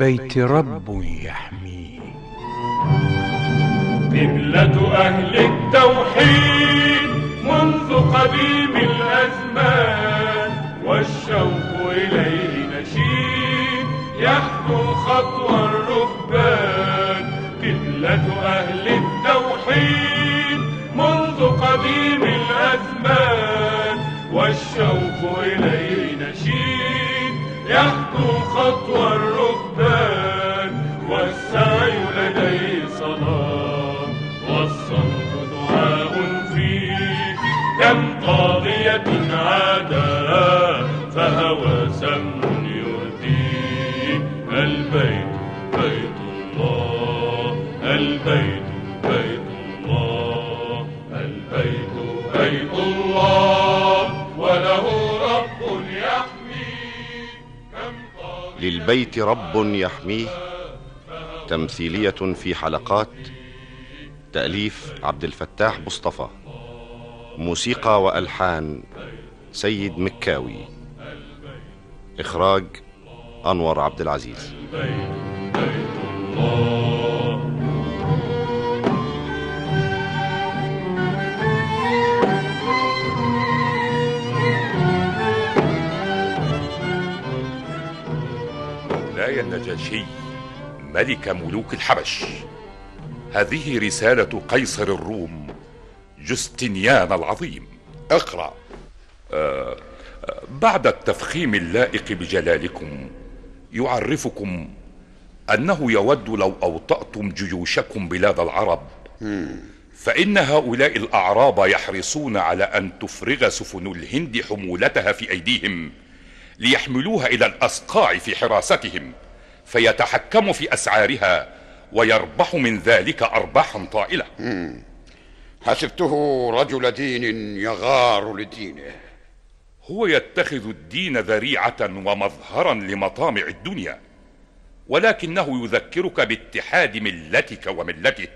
للبيت رب يحميه قبلة أهل التوحيد منذ قديم الأزمان والشوق إليه نشيد. يحدو خطوى الركبان. قبلة أهل التوحيد منذ قديم الأزمان والشوق إليه نشيد. يحدو خطوى الركبان. للبيت رب يحميه. تمثيلية في حلقات. تأليف عبد الفتاح مصطفى. موسيقى وألحان سيد مكاوي. إخراج أنور عبد العزيز. مولاي النجاشي ملك ملوك الحبش. هذه رسالة قيصر الروم جستنيان العظيم. اقرأ. بعد التفخيم اللائق بجلالكم يعرفكم أنه يود لو أوطأتم جيوشكم بلاد العرب. فإن هؤلاء الأعراب يحرصون على أن تفرغ سفن الهند حمولتها في أيديهم ليحملوها إلى الأسقاع في حراستهم. فيتحكموا في أسعارها ويربح من ذلك أرباحا طائلة. حسبته رجل دين يغار لدينه. هو يتخذ الدين ذريعة ومظهرا لمطامع الدنيا ولكنه يذكرك باتحاد ملتك وملته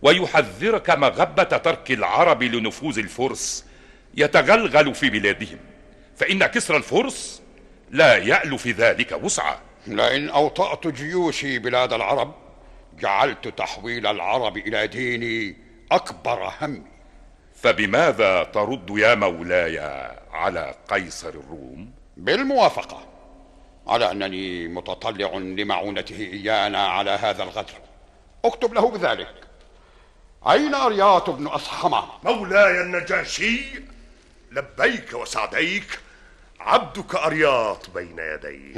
ويحذرك مغبة ترك العرب لنفوذ الفرس يتغلغل في بلادهم فإن كسر الفرس لا يألو في ذلك وسعا. لئن أوطأت جيوشي بلاد العرب جعلت تحويل العرب إلى ديني أكبر همي. فبماذا ترد يا مولاي على قيصر الروم؟ بالموافقة على أنني متطلع لمعونته إيانا على هذا الغدر. أكتب له بذلك. أين أريات بن أصحمة مولاي النجاشي لبيك وسعديك عبدك أرياط بين يديك.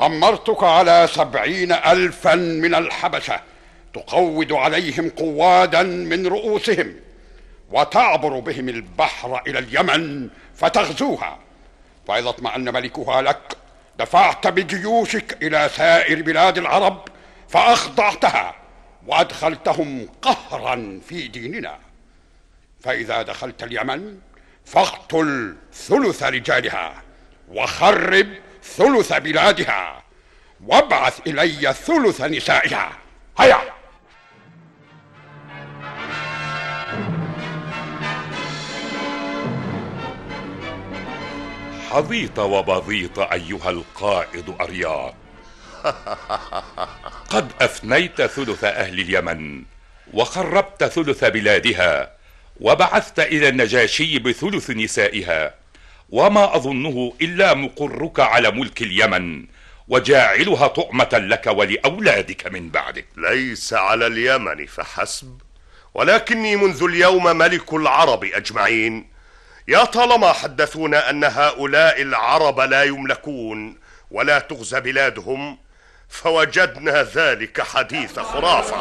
أمرتك على سبعين ألفا من الحبشة تقود عليهم قوادا من رؤوسهم وتعبر بهم البحر إلى اليمن فتغزوها. فإذا اطمأن ملكها لك دفعت بجيوشك إلى سائر بلاد العرب فأخضعتها وأدخلتهم قهرا في ديننا. فإذا دخلت اليمن فاقتل ثلث رجالها وخرب ثلث بلادها وابعث إلي ثلث نسائها. هيا! حظيت وبظيت أيها القائد أرياط قد أفنيت ثلث أهل اليمن وخربت ثلث بلادها وبعثت إلى النجاشي بثلث نسائها. وما أظنه إلا مقرك على ملك اليمن وجاعلها طعمة لك ولأولادك من بعدك ليس على اليمن فحسب ولكني منذ اليوم ملك العرب أجمعين يا طالما حدثونا أن هؤلاء العرب لا يملكون ولا تغزى بلادهم فوجدنا ذلك حديث خرافة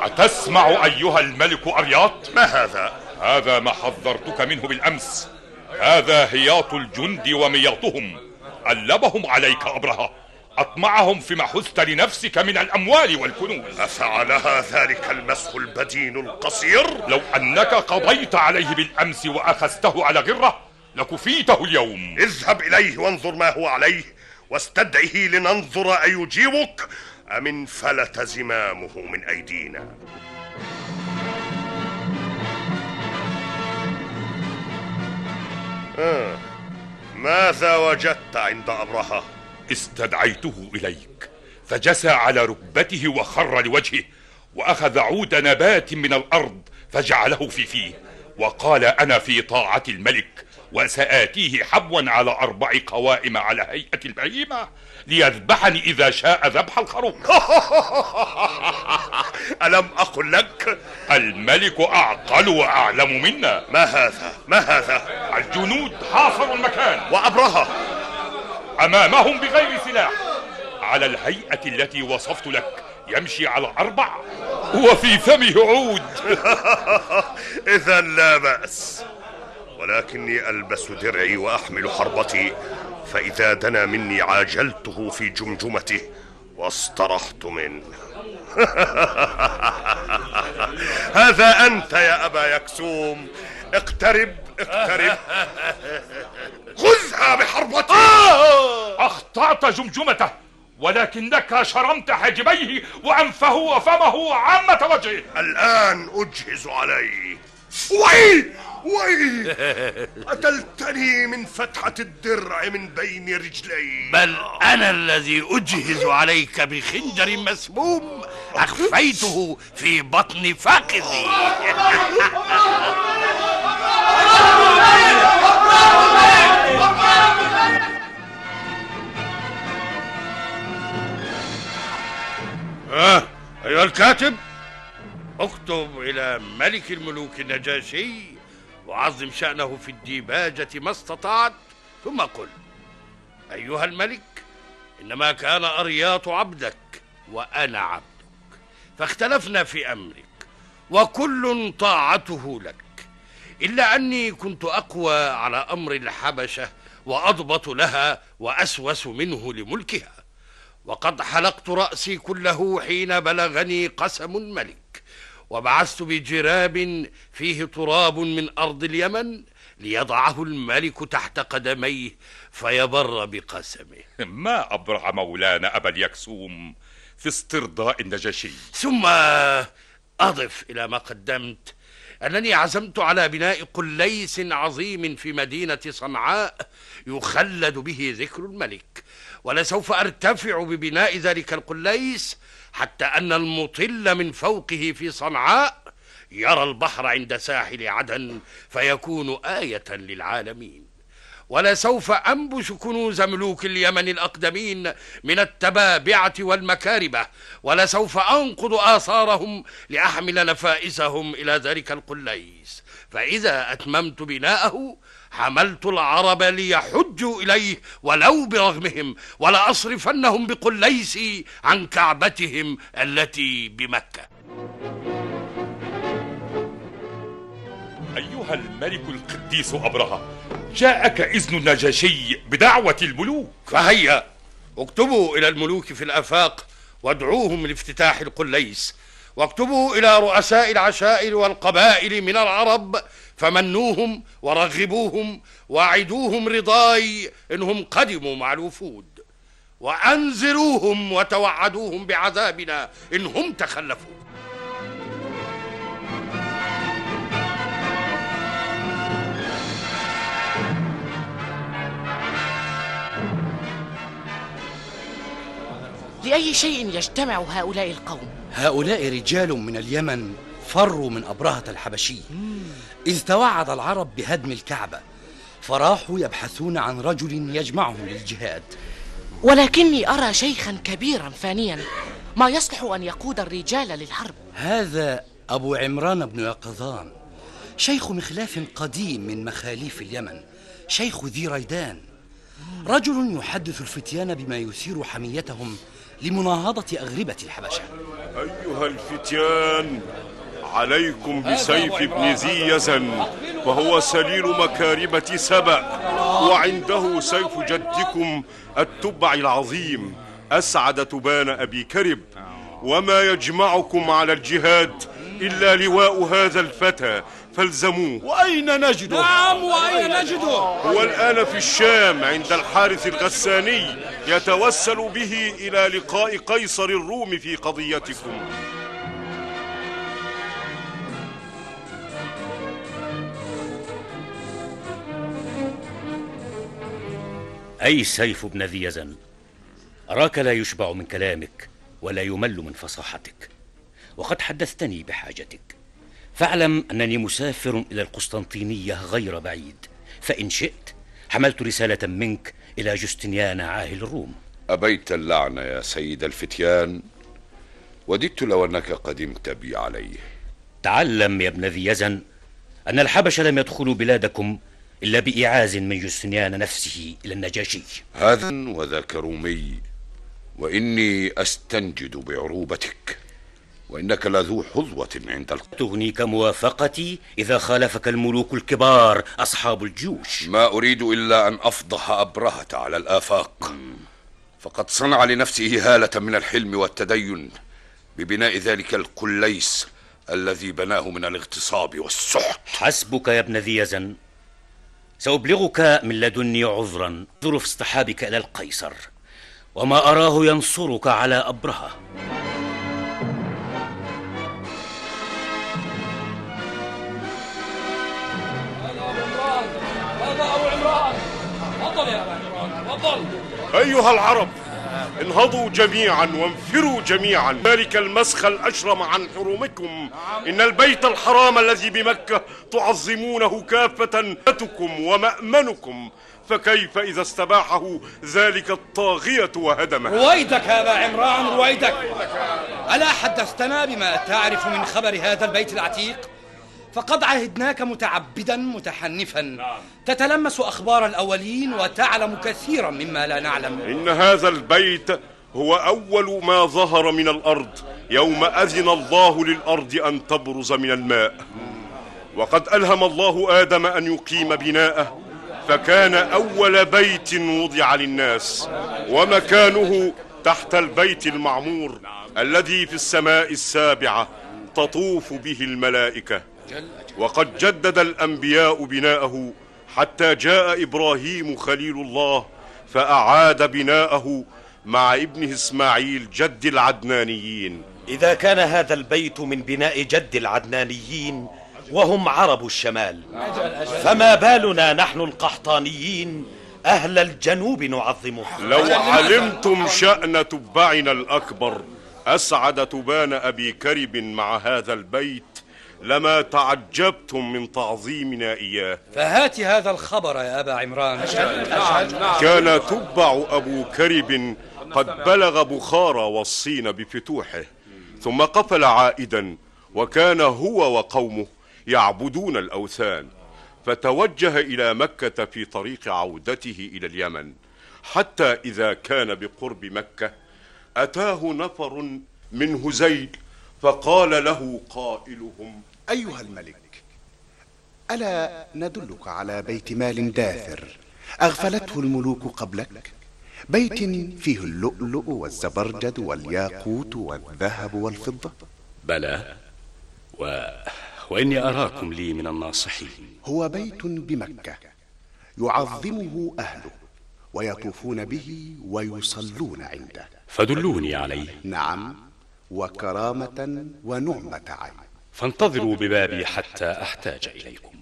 أتسمع أيها الملك أرياط؟ ما هذا؟ هذا ما حذرتك منه بالأمس. هذا هياط الجند ومياطهم. ألبهم عليك أبرهة. أطمعهم فيما حزت لنفسك من الأموال والكنوز. أفعلها ذلك المسخ البدين القصير؟ لو أنك قضيت عليه بالأمس وأخذته على غرة لكفيته اليوم. اذهب إليه وانظر ما هو عليه واستدعه لننظر أيجيبك. أم انفلت زمامه من أيدينا؟ ماذا وجدت عند أبرهة؟ استدعيته إليك فجسى على ركبته وخر لوجهه وأخذ عود نبات من الأرض فجعله في فيه وقال أنا في طاعة الملك وسآتيه حبوا على أربع قوائم على هيئة البهيمة ليذبحني إذا شاء ذبح الخروف. ألم أقل لك؟ الملك أعقل وأعلم منا. ما هذا؟ ما هذا؟ الجنود حاصروا المكان. وأبرهة؟ أمامهم بغير سلاح. على الهيئة التي وصفت لك يمشي على أربع. وفي فمه عود. إذا لا بأس. ولكني ألبس درعي وأحمل حربتي فإذا دنا مني عاجلته في جمجمته واسترحت منه. هذا أنت يا أبا يكسوم. اقترب اقترب. خذها بحربتي. أخطأت جمجمته ولكنك شرمت حاجبيه وأنفه وفمه وعامة وجهه. الآن أجهز عليه. وي وي قتلتني من فتحة الدرع من بين رجلي. بل أنا الذي أجهز عليك بخنجر مسموم أخفيته في بطن فخذي آه أيها الكاتب أكتب إلى ملك الملوك النجاشي وعظم شأنه في الديباجة ما استطعت ثم قل أيها الملك إنما كان أرياط عبدك وأنا عبدك فاختلفنا في أمرك وكل طاعته لك إلا أني كنت أقوى على أمر الحبشة وأضبط لها وأسوس منه لملكها وقد حلقت رأسي كله حين بلغني قسم الملك. وبعثت بجراب فيه تراب من أرض اليمن ليضعه الملك تحت قدميه فيبر بقسمه. ما أبرع مولانا أبا اليكسوم في استرضاء النجاشي؟ ثم أضف إلى ما قدمت أنني عزمت على بناء قليس عظيم في مدينة صنعاء يخلد به ذكر الملك ولسوف أرتفع ببناء ذلك القليس حتى أن المطل من فوقه في صنعاء يرى البحر عند ساحل عدن فيكون آية للعالمين. ولسوف أنبش كنوز ملوك اليمن الأقدمين من التبابعة والمكاربة ولسوف أنقض آثارهم لأحمل نفائسهم إلى ذلك القليس. فإذا أتممت بناءه حملت العرب ليحجوا إليه ولو برغمهم ولأصرفنهم بقليسي عن كعبتهم التي بمكة. أيها الملك القديس أبرهة جاءك إذن النجاشي بدعوة الملوك. فهيا اكتبوا إلى الملوك في الآفاق وادعوهم لافتتاح القليس. واكتبوا إلى رؤساء العشائر والقبائل من العرب فمنوهم ورغبوهم واعدوهم رضاي إنهم قدموا مع الوفود. وأنذروهم وتوعدوهم بعذابنا إنهم تخلفوا. لأي شيء يجتمع هؤلاء القوم؟ هؤلاء رجال من اليمن فروا من أبرهة الحبشي. إذ توعد العرب بهدم الكعبة فراحوا يبحثون عن رجل يجمعهم للجهاد. ولكني أرى شيخا كبيرا فانيا. ما يصلح أن يقود الرجال للحرب؟ هذا أبو عمران بن يقظان شيخ مخلاف قديم من مخاليف اليمن شيخ ذي ريدان. رجل يحدث الفتيان بما يثير حميتهم لمناهضة أغربة الحبشة. أيها الفتيان عليكم بسيف ابن ذي يزن وهو سليل مكاربة سبأ وعنده سيف جدكم التبع العظيم أسعد تبان أبي كرب. وما يجمعكم على الجهاد إلا لواء هذا الفتى فالزموه. وأين نجده؟ نعم وأين نجده؟ هو الآن في الشام عند الحارث الغساني يتوسل به إلى لقاء قيصر الروم في قضيتكم. أي سيف ابن ذي يزن؟ أراك لا يشبع من كلامك ولا يمل من فصاحتك وقد حدثتني بحاجتك. فاعلم أنني مسافر إلى القسطنطينية غير بعيد. فإن شئت حملت رسالة منك إلى جستنيان عاهل الروم. أبيت اللعنة يا سيد الفتيان وددت لو أنك قدمت بي عليه. تعلم يا ابن ذي يزن أن الحبش لم يدخلوا بلادكم إلا بإعاز من جستنيان نفسه إلى النجاشي. هذا وذاك رومي وإني أستنجد بعروبتك. وإنك لذو حظوة عند الق... تغنيك موافقتي إذا خالفك الملوك الكبار أصحاب الجيوش. ما أريد إلا أن أفضح أبرهة على الآفاق. فقد صنع لنفسه هالة من الحلم والتدين ببناء ذلك القليس الذي بناه من الاغتصاب والسحت. حسبك يا ابن ذي يزن سأبلغك من لدني عذرا ظروف اصطحابك إلى القيصر وما أراه ينصرك على أبرهة. أيها العرب انهضوا جميعا وانفروا جميعا. ذلك المسخ الأشرم عن حرمكم إن البيت الحرام الذي بمكة تعظمونه كافة ومأمنكم. فكيف إذا استباحه ذلك الطاغية وهدمه؟ رويدك يا أبا عمران رويدك ألا حدثتنا بما تعرف من خبر هذا البيت العتيق؟ فقد عهدناك متعبدا متحنفا. تتلمس أخبار الأولين وتعلم كثيرا مما لا نعلم. إن هذا البيت هو أول ما ظهر من الأرض. يوم أذن الله للأرض أن تبرز من الماء. وقد ألهم الله آدم أن يقيم بناءه. فكان أول بيت وضع للناس. ومكانه تحت البيت المعمور الذي في السماء السابعة تطوف به الملائكة. وقد جدد الأنبياء بناءه حتى جاء إبراهيم خليل الله فأعاد بناءه مع ابنه إسماعيل جد العدنانيين. إذا كان هذا البيت من بناء جد العدنانيين وهم عرب الشمال فما بالنا نحن القحطانيين؟ أهل الجنوب نعظمه لو علمتم شأن تبعنا الأكبر أسعد تبان أبي كرب مع هذا البيت لما تعجبتم من تعظيمنا إياه. فهات هذا الخبر يا أبا عمران. كان تبع أبو كرب قد بلغ بخارى والصين بفتوحه ثم قفل عائدا وكان هو وقومه يعبدون الأوثان. فتوجه إلى مكة في طريق عودته إلى اليمن حتى إذا كان بقرب مكة أتاه نفر من هزيل فقال له قائلهم أيها الملك ألا ندلك على بيت مال داثر أغفلته الملوك قبلك؟ بيت فيه اللؤلؤ والزبرجد والياقوت والذهب والفضة؟ بلى. و... وإني أراكم لي من الناصحين. هو بيت بمكة يعظمه أهله ويطوفون به ويصلون عنده. فدلوني عليه. نعم. وكرامة ونعمة عين. فانتظروا ببابي حتى أحتاج إليكم.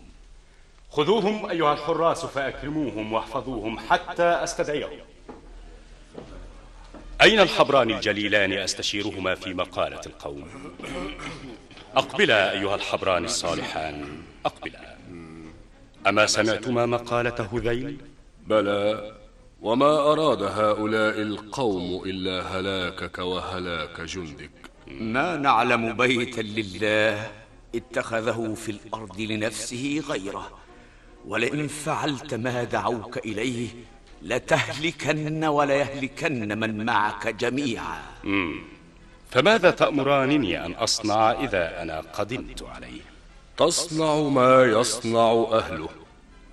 خذوهم أيها الحراس فأكرموهم واحفظوهم حتى أستدعيهم. أين الحبران الجليلان أستشيرهما في مقالة القوم؟ أقبلا أيها الحبران الصالحان أقبلا. أما سمعتما مقالة هذيل؟ بلى. وما أراد هؤلاء القوم إلا هلاكك وهلاك جندك. ما نعلم بيتا لله اتخذه في الأرض لنفسه غيره ولئن فعلت ما دعوك إليه لتهلكن وليهلكن من معك جميعا. مم. فماذا تأمرانني أن أصنع إذا أنا قدمت عليه؟ تصنع ما يصنع أهله.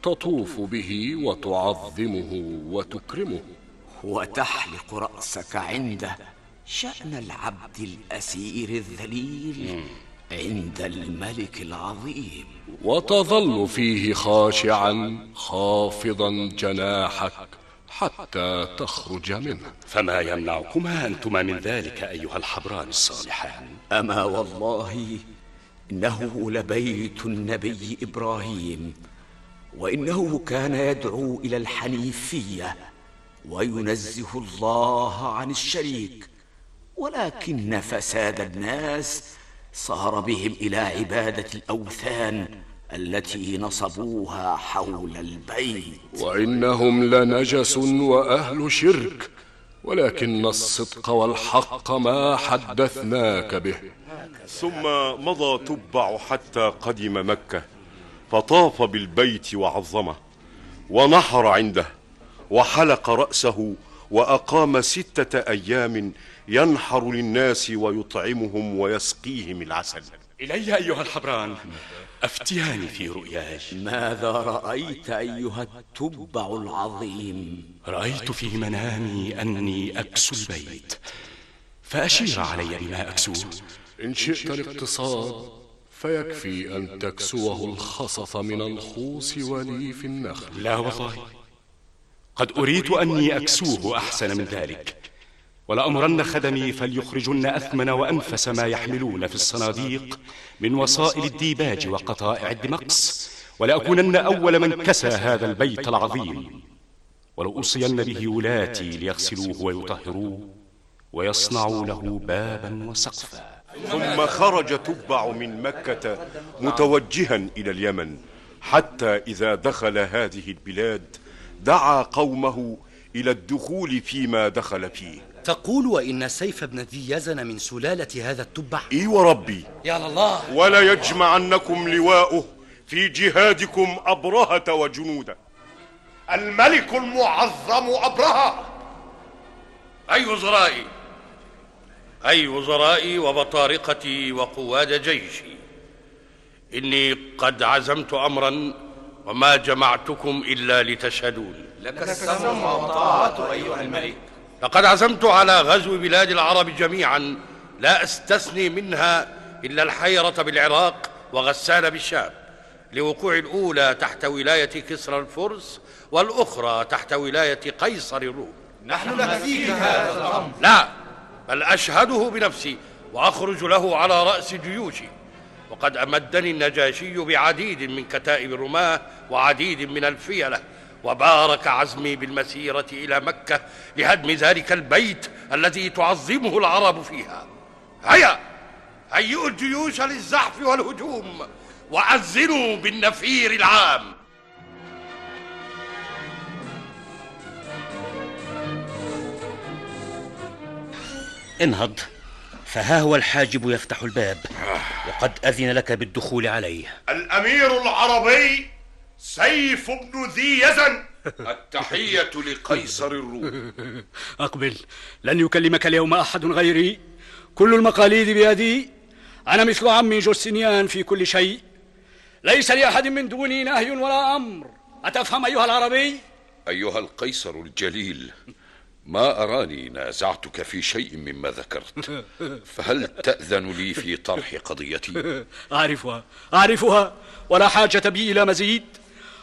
تطوف به وتعظمه وتكرمه. وتحلق رأسك عنده شأن العبد الأسير الذليل عند الملك العظيم. وتظل فيه خاشعا خافضا جناحك حتى تخرج منه. فما يمنعكما أنتما من ذلك أيها الحبران الصالحان أما والله إنه لبيت النبي إبراهيم. وإنه كان يدعو إلى الحنيفية وينزه الله عن الشريك ولكن فساد الناس صار بهم إلى عبادة الأوثان التي نصبوها حول البيت. وإنهم لنجس وأهل شرك ولكن الصدق والحق ما حدثناك به. ثم مضى تبع حتى قدم مكة. فطاف بالبيت وعظمه ونحر عنده وحلق رأسه وأقام ستة أيام ينحر للناس ويطعمهم ويسقيهم العسل. إلي أيها الحبران أفتياني في رؤياي. ماذا رأيت أيها التبع العظيم؟ رأيت في منامي أني أكسو البيت فأشير علي بما أكسوه إن شئت الاقتصاد فيكفي أن تكسوه الخصف من الخوص وليف النخل. لا والله. قد أريد أني أكسوه أحسن من ذلك. ولأمرن خدمي فليخرجن أثمن وأنفس ما يحملون في الصناديق من وسائل الديباج وقطائع الدمقس ولأكونن أول من كسى هذا البيت العظيم. ولأوصين به ولاتي ليغسلوه ويطهروه ويصنعوا له بابا وسقفا. ثم خرج تبع من مكة متوجها إلى اليمن حتى إذا دخل هذه البلاد دعا قومه إلى الدخول فيما دخل فيه. تقول وإن سيف بن ذي يزن من سلالة هذا التبع؟ إي وربي. يا الله. ولا يجمعنكم لواؤه في جهادكم أبرهة وجنوده. الملك المعظم أبرهة. أي وزرائي؟ أي وزرائي وبطارقتي وقواد جيشي. إني قد عزمت أمرا وما جمعتكم إلا لتشهدون. لك السمع والطاعة أيها الملك. لقد عزمت على غزو بلاد العرب جميعا لا أستثني منها إلا الحيرة بالعراق وغسان بالشام. لوقوع الأولى تحت ولاية كسرى الفرس والأخرى تحت ولاية قيصر الروم. نحن نكفيك هذا الأمر. لا بل أشهده بنفسي وأخرج له على رأس جيوشي. وقد أمدني النجاشي بعديد من كتائب الرماة وعديد من الفيلة وبارك عزمي بالمسيرة إلى مكة لهدم ذلك البيت الذي تعظمه العرب فيها. هيا هيئوا الجيوش للزحف والهجوم وأذنوا بالنفير العام. انهض فها هو الحاجب يفتح الباب. وقد أذن لك بالدخول عليه. الأمير العربي سيف بن ذي يزن. التحية لقيصر الروم. أقبل. لن يكلمك اليوم أحد غيري. كل المقاليد بيدي. أنا مثل عمي جوستنيان في كل شيء. ليس لأحد من دوني نهي ولا أمر. أتفهم أيها العربي؟ أيها القيصر الجليل. ما أراني نازعتك في شيء مما ذكرت. فهل تأذن لي في طرح قضيتي؟ أعرفها أعرفها. ولا حاجة بي إلى مزيد.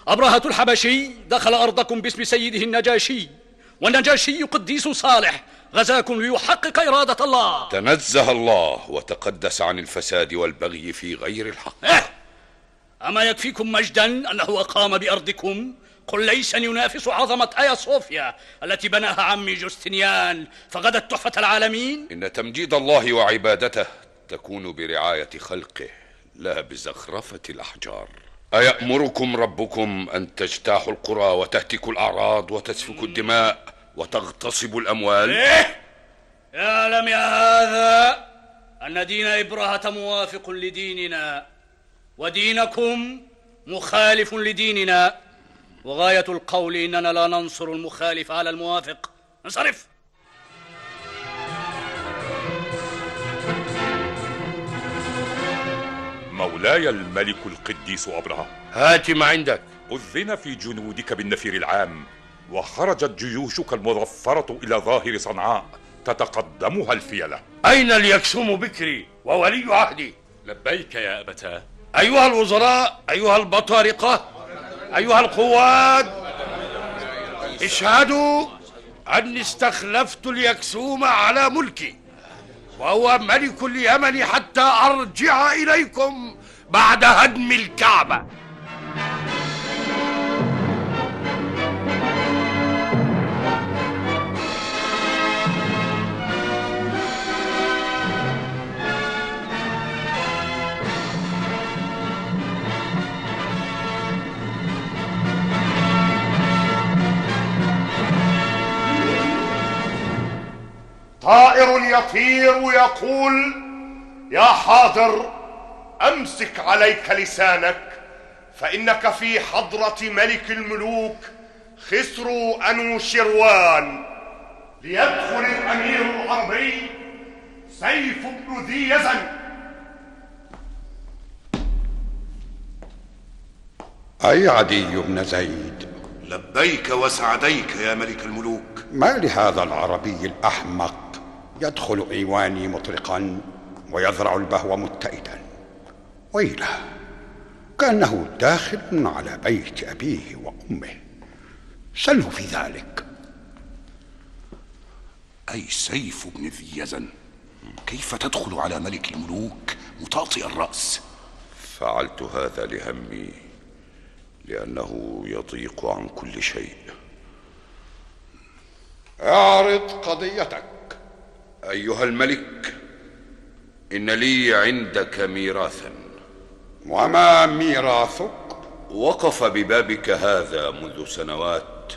أبرهة الحبشي دخل أرضكم باسم سيده النجاشي. والنجاشي قديس صالح. غزاكم ليحقق إرادة الله. تنزه الله وتقدس عن الفساد والبغي في غير الحق. إيه؟ أما يكفيكم مجدا أنه أقام بأرضكم قل ليس ينافس عظمة آيا صوفيا التي بناها عمي جوستنيان فغدت تحفة العالمين. إن تمجيد الله وعبادته تكون برعاية خلقه لا بزخرفة الأحجار. أيأمركم ربكم أن تجتاحوا القرى وتهتكوا الأعراض وتسفكوا الدماء وتغتصبوا الأموال؟ إيه؟ يعلم يا هذا أن دين إبراهة موافق لديننا ودينكم مخالف لديننا. وغاية القول إننا لا ننصر المخالف على الموافق. انصرف! مولاي الملك القديس أبرهة. هات ما عندك. أذن في جنودك بالنفير العام وخرجت جيوشك المظفرة إلى ظاهر صنعاء تتقدمها الفيلة. أين اليكسوم بكري وولي عهدي؟ لبيك يا أبتاه. أيها الوزراء أيها البطارقة أيها القواد اشهدوا أني استخلفت اليكسوم على ملكي وهو ملك اليمن حتى أرجع إليكم بعد هدم الكعبة. طائر يطير يقول يا حاضر أمسك عليك لسانك فإنك في حضرة ملك الملوك خسروا انوشروان ليدخل الأمير العربي سيف بن ذي يزن. أي عدي بن زيد؟ لبيك وسعديك يا ملك الملوك. ما لهذا العربي الأحمق؟ يدخل إيواني مطرقا ويزرع البهو متئدا. ويله كأنه داخل على بيت أبيه وأمه. سله في ذلك. أي سيف بن ذي يزن كيف تدخل على ملك الملوك مطاطئ الرأس؟ فعلت هذا لهمي لأنه يضيق عن كل شيء. أعرض قضيتك. أيها الملك إن لي عندك ميراثا. وما ميراثك؟ وقف ببابك هذا منذ سنوات.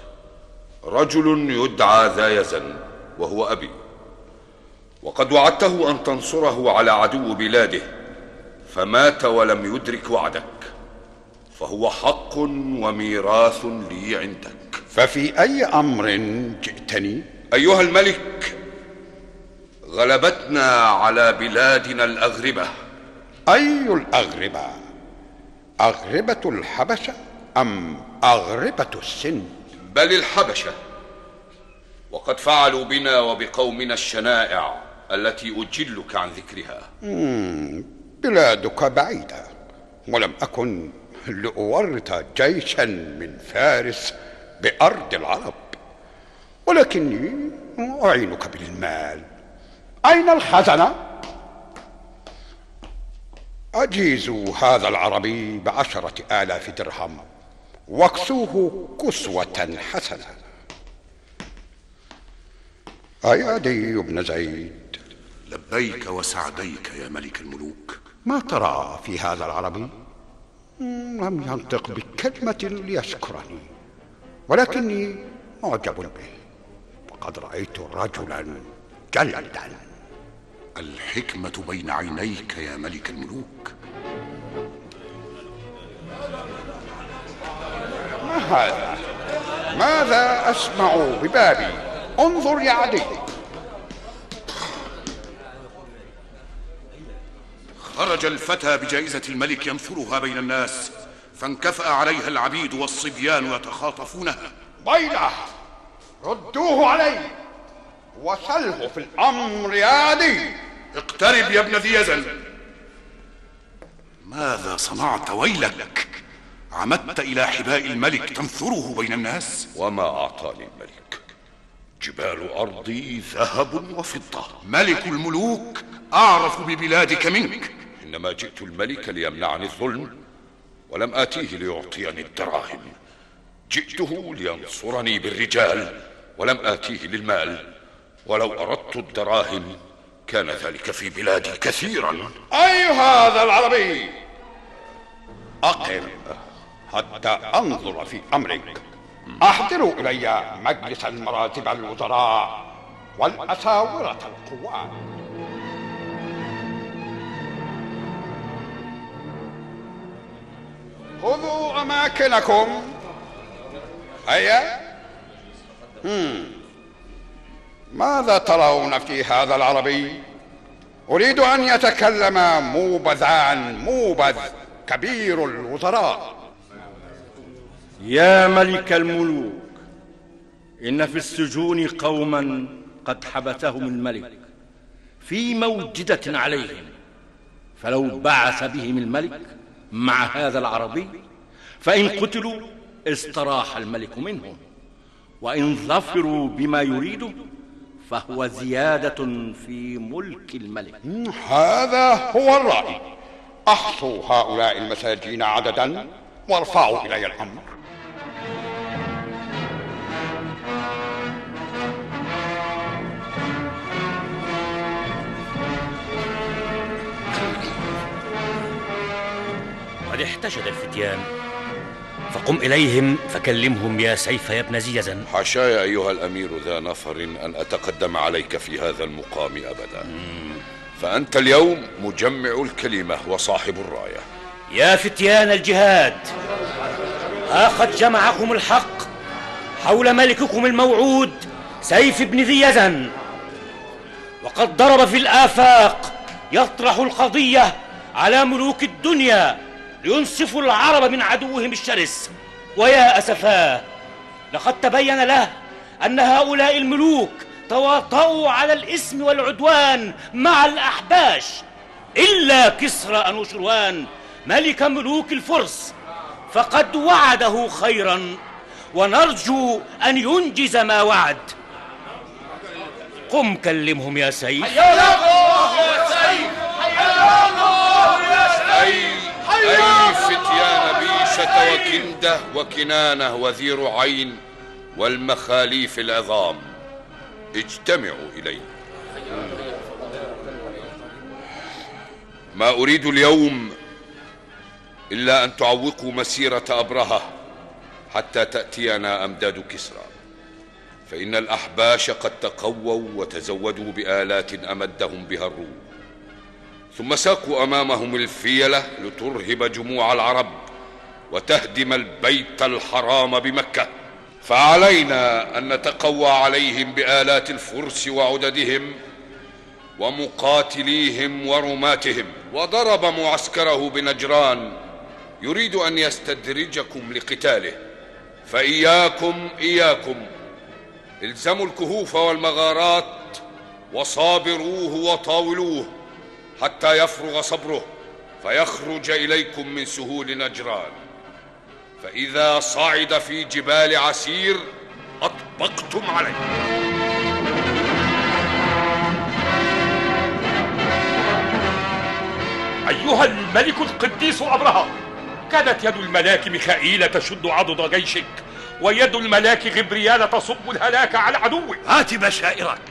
رجل يدعى ذا يزن وهو أبي. وقد وعدته أن تنصره على عدو بلاده فمات ولم يدرك وعدك. فهو حق وميراث لي عندك. ففي أي أمر جئتني؟ أيها الملك غلبتنا على بلادنا الأغربة. أي الأغربة؟ أغربة الحبشة أم أغربة السن؟ بل الحبشة. وقد فعلوا بنا وبقومنا الشنائع التي أجلك عن ذكرها. بلادك بعيدة ولم أكن لأورط جيشا من فارس بأرض العرب ولكني أعينك بالمال. أين الخزنة؟ أجيز هذا العربي بعشرة آلاف درهم واكسوه كسوة حسنة. أيادي بن زيد. لبيك وسعديك يا ملك الملوك. ما ترى في هذا العربي؟ لم ينطق بكلمة ليشكرني ولكني معجب به. وقد رأيت رجلا جلدا. الحكمة بين عينيك يا ملك الملوك ما هذا؟ ماذا أسمع ببابي؟ انظر يا عدي خرج الفتى بجائزة الملك ينثرها بين الناس فانكفأ عليها العبيد والصبيان يتخاطفونها بيضة ردوه علي وسله في الأمر يا عدي اقترب يا ابن ذي يزن ماذا صنعت ويلك؟ عمدت إلى حباء الملك تنثره بين الناس. وما أعطاني الملك جبال أرضي ذهب وفضة. ملك الملوك أعرف ببلادك منك. إنما جئت الملك ليمنعني الظلم ولم آتيه ليعطيني الدراهم. جئته لينصرني بالرجال ولم آتيه للمال. ولو أردت الدراهم كان ذلك في بلادي كثيرا. أي هذا العربي؟ أقم حتى أنظر في أمرك. أحضروا إلي مجلس المراتب الوزراء والأساورة القوات خذوا أماكنكم. هيا هم. ماذا ترون في هذا العربي؟ أريد أن يتكلم موبذان موبذ كبير الوزراء. يا ملك الملوك إن في السجون قوما قد حبسهم الملك في موجدة عليهم فلو بعث بهم الملك مع هذا العربي فإن قتلوا استراح الملك منهم وإن ظفروا بما يريده فهو زيادة في ملك الملك. هذا هو الرأي. أحصوا هؤلاء المساجين عددا وارفعوا إلي الأمر. قد احتشد الفتيان فقم إليهم فكلمهم يا سيف يا ابن زيزن حاشاي أيها الأمير ذا نفر أن أتقدم عليك في هذا المقام أبدا. فأنت اليوم مجمع الكلمة وصاحب الراية. يا فتيان الجهاد ها قد جمعكم الحق حول ملككم الموعود سيف بن ذي يزن. وقد ضرب في الآفاق يطرح القضية على ملوك الدنيا لينصفوا العرب من عدوهم الشرس. ويا أسفاه لقد تبين له أن هؤلاء الملوك تواطؤوا على الإثم والعدوان مع الأحباش. إلا كسرى أنوشروان ملك ملوك الفرس. فقد وعده خيرا ونرجو أن ينجز ما وعد. قم كلمهم يا سيف. أي أي فتيان بيشة وكندة وكنانة وذي رعين والمخاليف العظام. اجتمعوا إلي ما أريد اليوم إلا أن تعوقوا مسيرة أبرهة حتى تأتينا أمداد كسرى. فإن الأحباش قد تقووا وتزودوا بآلات أمدهم بها الروم ثم ساقوا أمامهم الفيلة لترهب جموع العرب وتهدم البيت الحرام بمكة. فعلينا أن نتقوى عليهم بآلات الفرس وعددهم ومقاتليهم ورماتهم. وضرب معسكره بنجران يريد أن يستدرجكم لقتاله. فإياكم إياكم. الزموا الكهوف والمغارات وصابروه وطاولوه. حتى يفرغ صبره فيخرج إليكم من سهول نجران. فإذا صعد في جبال عسير أطبقتم عليه. أيها الملك القديس أبرهة كانت يد الملاك ميخائيل تشد عضد جيشك ويد الملاك غبريال تصب الهلاك على عدوك. هات بشائرك.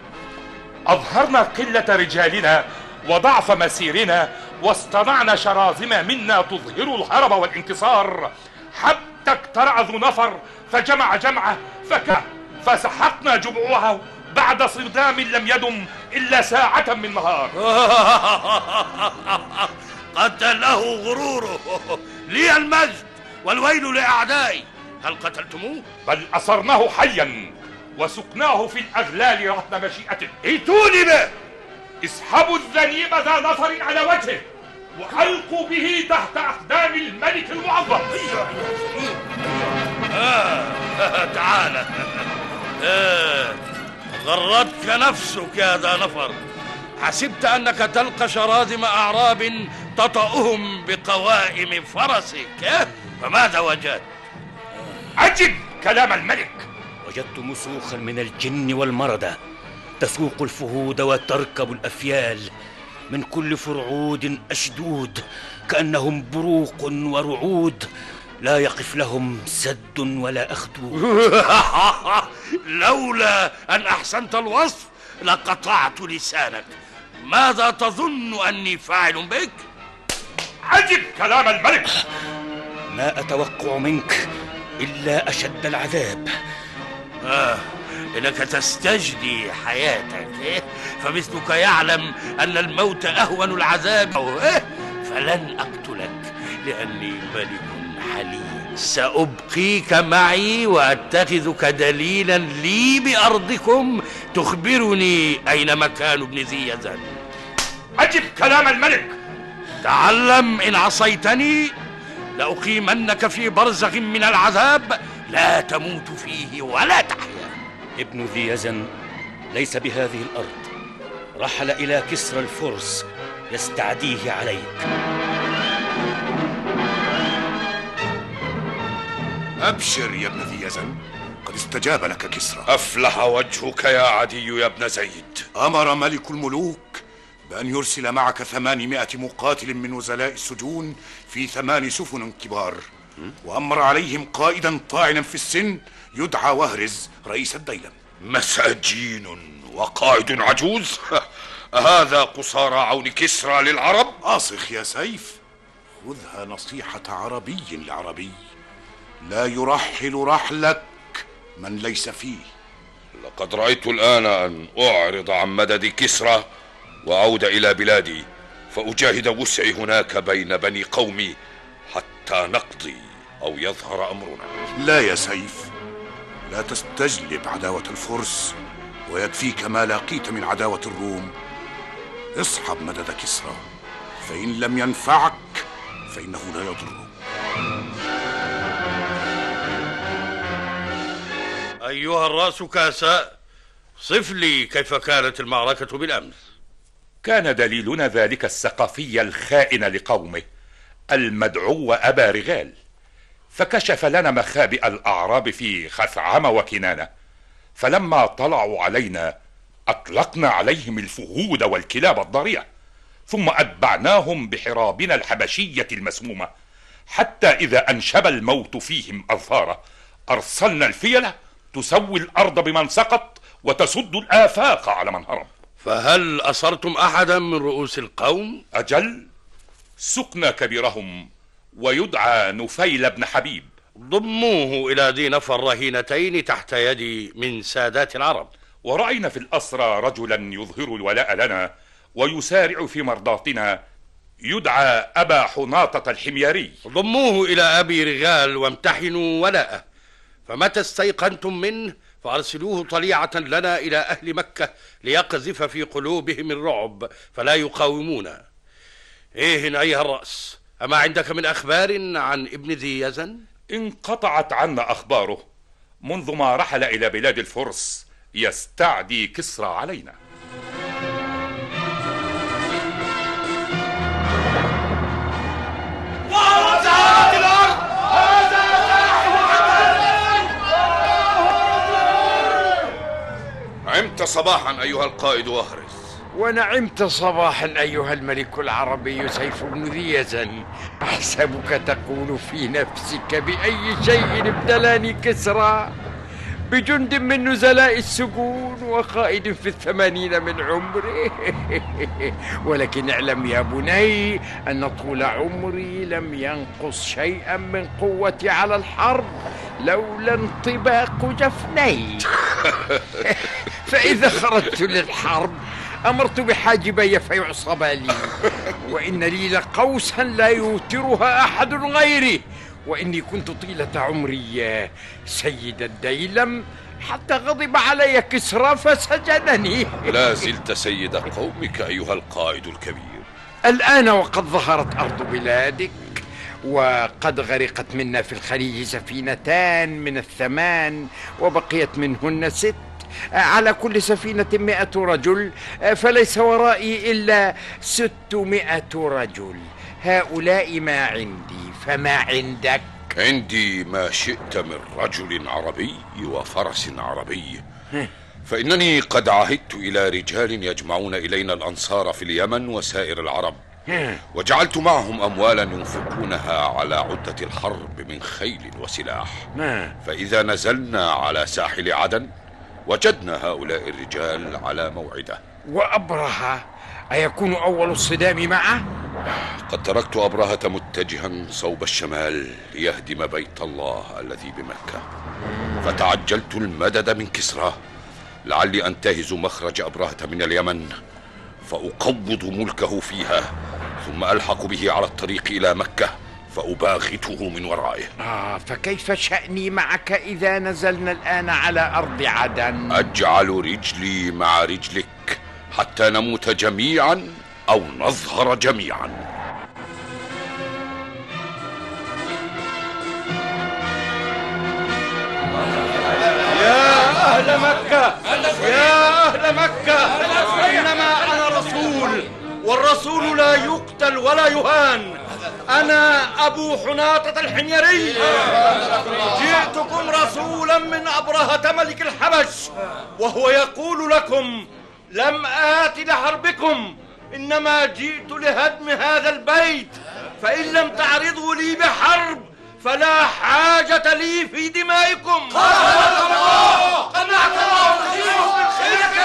أظهرنا قلة رجالنا وضعف مسيرنا واصطنعنا شراذم منا تظهر الهرب والانتصار. حتى اقترع ذو نفر فجمع جمعه فك فسحقنا جموعه بعد صدام لم يدم إلا ساعة من نهار. قد له غروره. لي المجد والويل لأعدائي. هل قتلتموه؟ بل أسرناه حيا وسقناه في الأغلال رهن مشيئته ائتوني به! اسحبوا الذنيب ذا نفر على وجهه وألقوا به تحت أقدام الملك المعظم. آه تعال. آه غرتك نفسك يا ذا نفر. حسبت أنك تلقى شراذم أعراب تطأهم بقوائم فرسك. فماذا وجدت؟ أجب كلام الملك. وجدت مسوخا من الجن والمردة تسوق الفهود وتركب الأفيال من كل فرعود أشدود كأنهم بروق ورعود. لا يقف لهم سد ولا أخدود. لولا أن أحسنت الوصف لقطعت لسانك. ماذا تظن أني فاعل بك؟ عجب كلام الملك. ما أتوقع منك إلا أشد العذاب. آه. إنك تستجدي حياتك إيه؟ فمثلك يعلم أن الموت أهون العذاب. إيه؟ فلن أقتلك لأني ملك حليم. سأبقيك معي وأتخذك دليلا لي بأرضكم. تخبرني أين مكان ابن ذي يزن. أجب كلام الملك. تعلم إن عصيتني لأقيمنك في برزخ من العذاب. لا تموت فيه ولا تحيا ابن ذي يزن ليس بهذه الأرض. رحل إلى كسرى الفرس يستعديه عليك. أبشر يا ابن ذي يزن قد استجاب لك كسرى. أفلح وجهك يا عدي يا ابن زيد. أمر ملك الملوك بأن يرسل معك ثمانمائة مقاتل من وزلاء السجون في ثمان سفن كبار وأمر عليهم قائدا طاعنا في السن يدعى وهرز رئيس الديلم. مساجين وقائد عجوز. هذا قصارى عون كسرى للعرب؟ آصخ يا سيف. خذها نصيحة عربي لعربي. لا يرحل رحلك من ليس فيه. لقد رأيت الآن أن أعرض عن مدد كسرى وأعود إلى بلادي فأجاهد وسعي هناك بين بني قومي حتى نقضي أو يظهر أمرنا. لا يا سيف. لا تستجلب عداوة الفرس ويكفيك ما لاقيت من عداوة الروم. اصحب مدد كسرى فإن لم ينفعك فإنه لا يضرك. أيها الرأس كاساء صف لي كيف كانت المعركة بالأمس. كان دليلنا ذلك الثقافي الخائن لقومه المدعو أبا رغال. فكشف لنا مخابئ الأعراب في خثعم وكنانة. فلما طلعوا علينا أطلقنا عليهم الفهود والكلاب الضريع ثم أتبعناهم بحرابنا الحبشية المسمومة. حتى إذا أنشب الموت فيهم أظفاره أرسلنا الفيلة تسوي الأرض بمن سقط وتسد الآفاق على من هرب. فهل أصرتم أحدا من رؤوس القوم؟ أجل سقنا كبيرهم ويدعى نفيل بن حبيب. ضموه إلى ذي نفر رهينتين تحت يدي من سادات العرب. ورأينا في الأسرى رجلا يظهر الولاء لنا ويسارع في مرضاتنا يدعى أبا حناطة الحمياري ضموه إلى أبي رغال وامتحنوا ولاءه. فمتى استيقنتم منه؟ فأرسلوه طليعة لنا إلى أهل مكة ليقذف في قلوبهم الرعب فلا يقاومونا. إيه أيها الرأس؟ أما عندك من أخبار عن ابن ذي يزن؟ انقطعت عنا أخباره منذ ما رحل إلى بلاد الفرس يستعدي كسرى علينا عمت صباحا أيها القائد وهرس ونعمت صباحا أيها الملك العربي سيف بن ذي يزن أحسبك تقول في نفسك بأي شيء ابتلاني كسرى؟ بجند من نزلاء السجون وقائد في الثمانين من عمري. ولكن اعلم يا بني أن طول عمري لم ينقص شيئا من قوتي على الحرب لولا انطباق جفني. فإذا خرجت للحرب أمرت بحاجبي فيعصب لي وإن لي لقوسا لا يوترها أحد غيري. وإني كنت طيلة عمري. سيد الديلم حتى غضب علي كسرى فسجنني لا زلت سيد قومك أيها القائد الكبير. الآن وقد ظهرت أرض بلادك وقد غرقت منا في الخليج سفينتان من الثمان وبقيت منهن ست. على كل سفينة مئة رجل فليس ورائي إلا ستمائة رجل. هؤلاء ما عندي فما عندك؟ عندي ما شئت من رجل عربي وفرس عربي. فإنني قد عهدت إلى رجال يجمعون إلينا الأنصار في اليمن وسائر العرب. وجعلت معهم أموالا ينفقونها على عدة الحرب من خيل وسلاح. فإذا نزلنا على ساحل عدن وجدنا هؤلاء الرجال على موعده. وأبرهة أيكون أول الصدام معه؟ قد تركت أبرهة متجها صوب الشمال ليهدم بيت الله الذي بمكة. فتعجلت المدد من كسرى. لعلي أنتهز مخرج أبرهة من اليمن. فأقبض ملكه فيها ثم ألحق به على الطريق إلى مكة. فأباغته من ورائه. آه فكيف شأني معك إذا نزلنا الآن على أرض عدن؟ أجعل رجلي مع رجلك حتى نموت جميعا أو نظهر جميعا. يا أهل مكة يا أهل مكة إنما أنا رسول والرسول لا يقتل ولا يهان. أنا أبو حناطة الحميري جئتكم رسولا من أبرهة ملك الحبش وهو يقول لكم لم آت لحربكم إنما جئت لهدم هذا البيت فإن لم تعرضوا لي بحرب فلا حاجة لي في دمائكم قاتلك الله قنعت الله نصيره إنك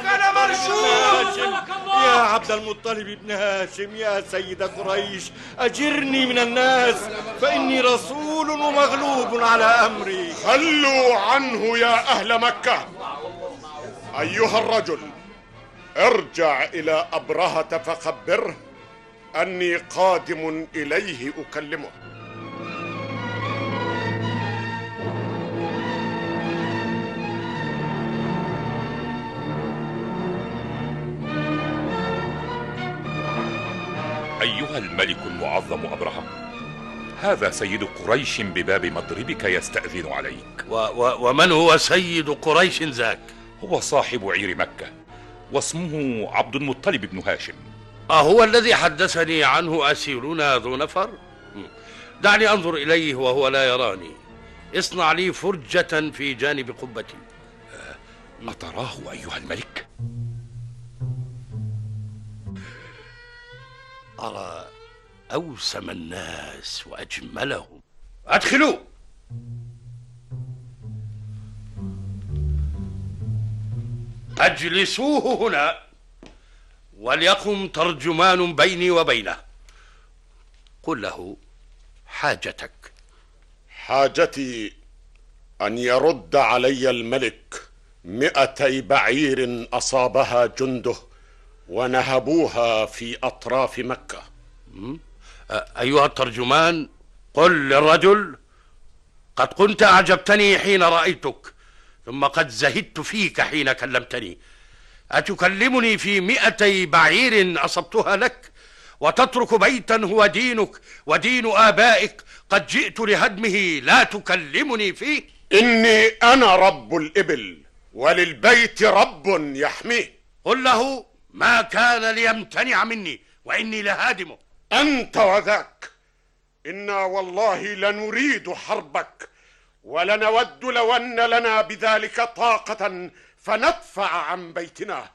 لمرجوم إنك لمرجوم يا عبد المطلب بن هاشم يا سيد قريش أجرني من الناس فإني رسول ومغلوب على أمري. خلوا عنه يا أهل مكة. أيها الرجل ارجع إلى أبرهة فخبره أني قادم إليه أكلمه. أيها الملك المعظم أبرهة هذا سيد قريش بباب مضربك يستأذن عليك و و ومن هو سيد قريش ذاك؟ هو صاحب عير مكة واسمه عبد المطلب بن هاشم أهو الذي حدثني عنه أسيرنا ذو نفر؟ دعني أنظر إليه وهو لا يراني اصنع لي فرجة في جانب قبتي أتراه أيها الملك؟ أرى أوسم الناس وأجملهم. أدخلوا! أجلسوه هنا وليقم ترجمان بيني وبينه. قل له حاجتك. حاجتي أن يرد علي الملك مئتي بعير أصابها جنده. ونهبوها في أطراف مكة. أيها الترجمان قل للرجل قد كنت أعجبتني حين رأيتك ثم قد زهدت فيك حين كلمتني. أتكلمني في مئتي بعير أصبتها لك وتترك بيتا هو دينك ودين آبائك قد جئت لهدمه لا تكلمني فيه. إني أنا رب الإبل وللبيت رب يحميه. قل له ما كان ليمتنع مني وإني لهادمه أنت وذاك. إنا والله لنريد حربك ولنود لو أن لنا بذلك طاقة فندفع عن بيتنا.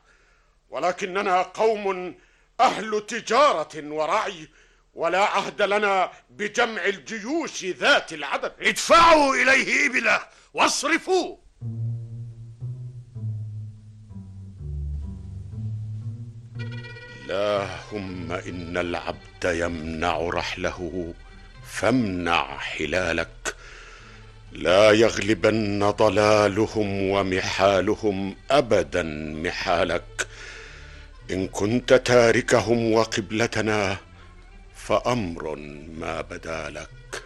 ولكننا قوم أهل تجارة ورعي ولا عهد لنا بجمع الجيوش ذات العدد. ادفعوا إليه إبله واصرفوه. اللهم إن العبد يمنع رحله فامنع حلالك. لا يغلبن ضلالهم ومحالهم أبدا محالك. إن كنت تاركهم وقبلتنا فأمر ما بدا لك